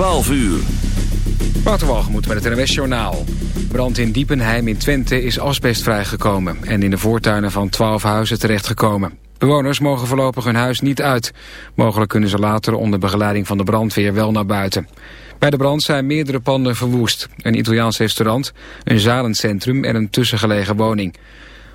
12 uur. Waterwalgemoed met het NWS Journaal. Brand in Diepenheim in Twente is asbest vrijgekomen... en in de voortuinen van 12 huizen terechtgekomen. Bewoners mogen voorlopig hun huis niet uit. Mogelijk kunnen ze later onder begeleiding van de brandweer wel naar buiten. Bij de brand zijn meerdere panden verwoest. Een Italiaans restaurant, een zalencentrum en een tussengelegen woning.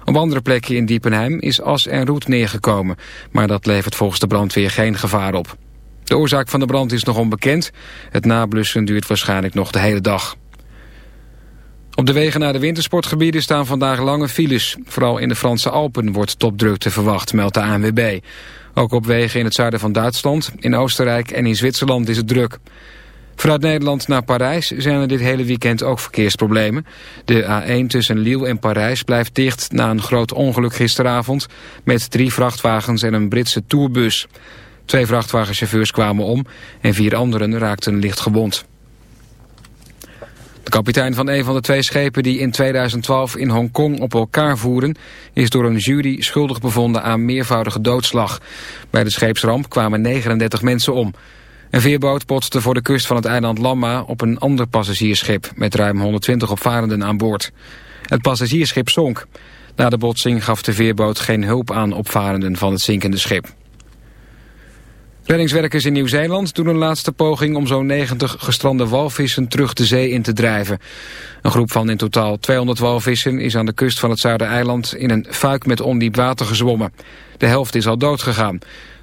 Op andere plekken in Diepenheim is as en roet neergekomen... maar dat levert volgens de brandweer geen gevaar op. De oorzaak van de brand is nog onbekend. Het nablussen duurt waarschijnlijk nog de hele dag. Op de wegen naar de wintersportgebieden staan vandaag lange files. Vooral in de Franse Alpen wordt topdrukte verwacht, meldt de ANWB. Ook op wegen in het zuiden van Duitsland, in Oostenrijk en in Zwitserland is het druk. Vanuit Nederland naar Parijs zijn er dit hele weekend ook verkeersproblemen. De A1 tussen Lille en Parijs blijft dicht na een groot ongeluk gisteravond... met drie vrachtwagens en een Britse tourbus. Twee vrachtwagenchauffeurs kwamen om en vier anderen raakten licht gewond. De kapitein van een van de twee schepen die in 2012 in Hongkong op elkaar voeren... is door een jury schuldig bevonden aan meervoudige doodslag. Bij de scheepsramp kwamen 39 mensen om. Een veerboot botste voor de kust van het eiland Lamma op een ander passagiersschip... met ruim 120 opvarenden aan boord. Het passagiersschip zonk. Na de botsing gaf de veerboot geen hulp aan opvarenden van het zinkende schip. Reddingswerkers in Nieuw-Zeeland doen een laatste poging om zo'n 90 gestrande walvissen terug de zee in te drijven. Een groep van in totaal 200 walvissen is aan de kust van het Zuidereiland in een fuik met ondiep water gezwommen. De helft is al dood gegaan.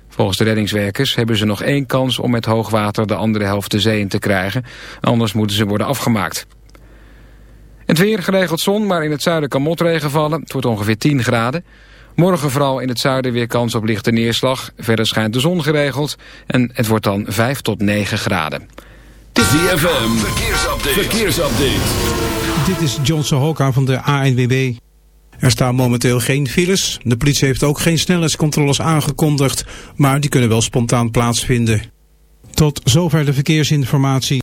Volgens de reddingswerkers hebben ze nog één kans om met hoogwater de andere helft de zee in te krijgen. Anders moeten ze worden afgemaakt. Het weer geregeld zon, maar in het zuiden kan motregen vallen. Het wordt ongeveer 10 graden. Morgen vooral in het zuiden weer kans op lichte neerslag. Verder schijnt de zon geregeld en het wordt dan 5 tot 9 graden. ZFM, verkeersupdate. verkeersupdate. Dit is John Sohoka van de ANWB. Er staan momenteel geen files. De politie heeft ook geen snelheidscontroles aangekondigd, maar die kunnen wel spontaan plaatsvinden. Tot zover de verkeersinformatie.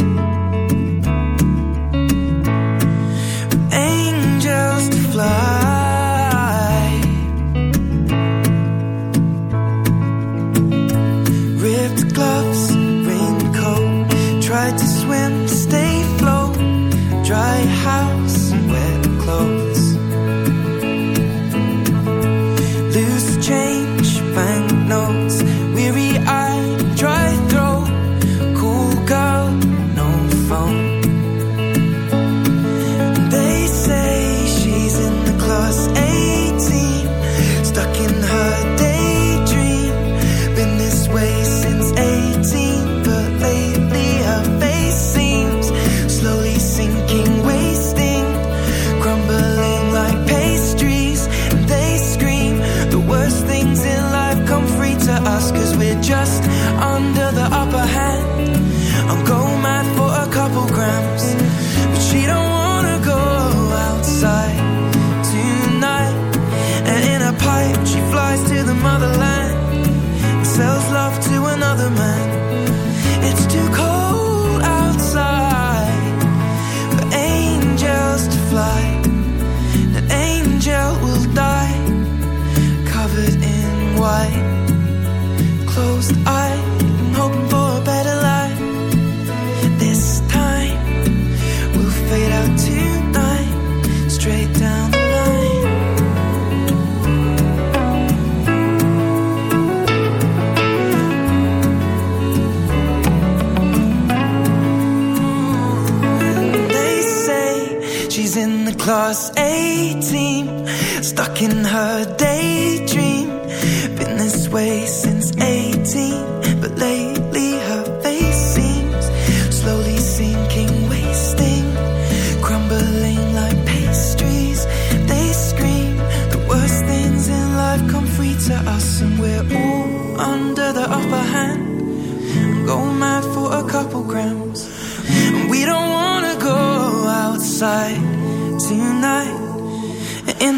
seem stuck in her day.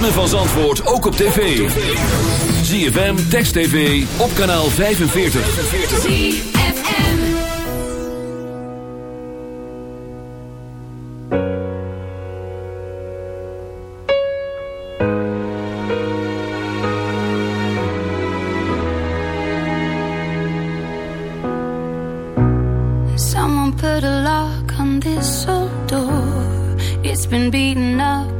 ritme van Zandvoort ook op tv. ZFM, Text TV, op kanaal 45. Someone put a lock on this old door It's been beaten up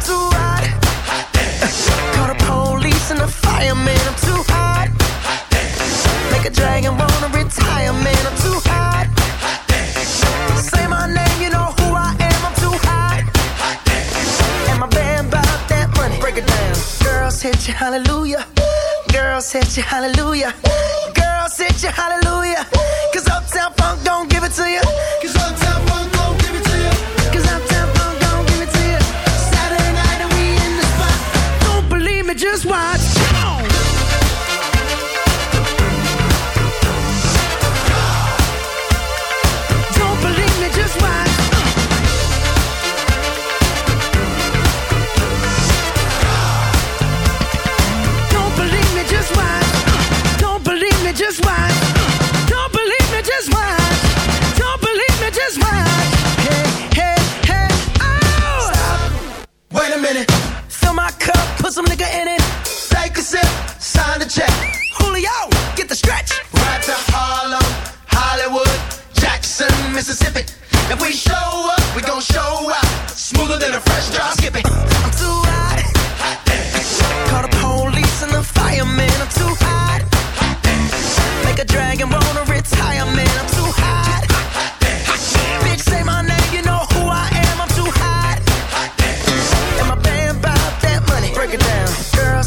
I'm too hot. hot the police and the fireman, I'm too hot. hot Make a dragon wanna retire, man, I'm too hot. hot Say my name, you know who I am, I'm too hot. hot and my break it down. Girls hit hallelujah. Girls hit you, hallelujah. Girls hit Cause Uptown Funk don't give it to you.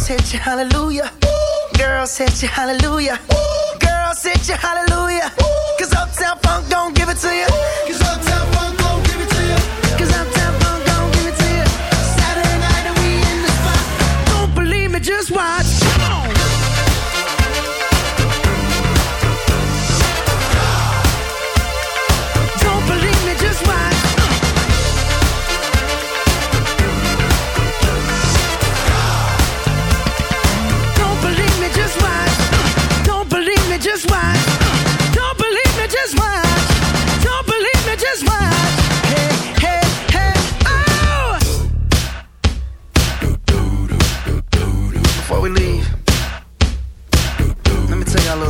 hit you hallelujah. girl. Girls you hallelujah. girl. Girls you hallelujah. Cause Uptown Funk don't give it to you. Cause Uptown Funk don't give it to you. Cause Uptown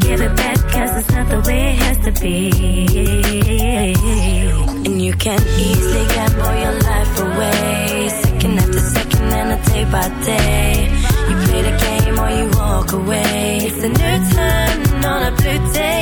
Give it back cause it's not the way it has to be. And you can easily gamble your life away. Second after second and a day by day. You play the game or you walk away. It's a new turn on a blue day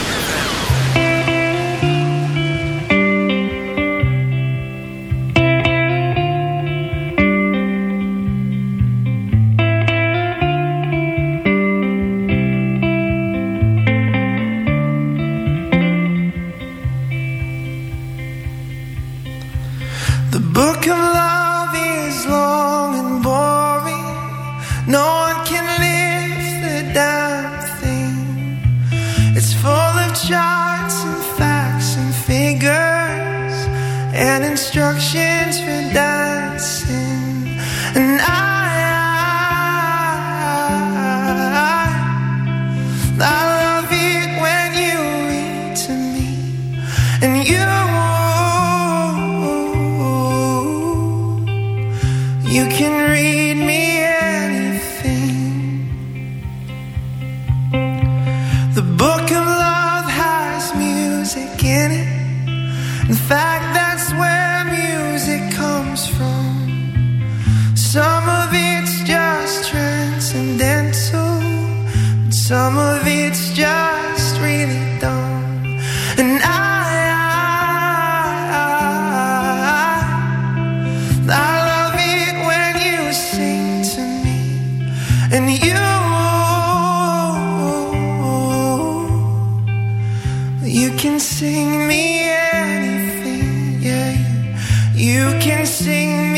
and you you can sing me anything yeah. You, you can sing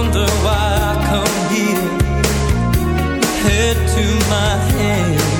wonder why I come here, head to my head.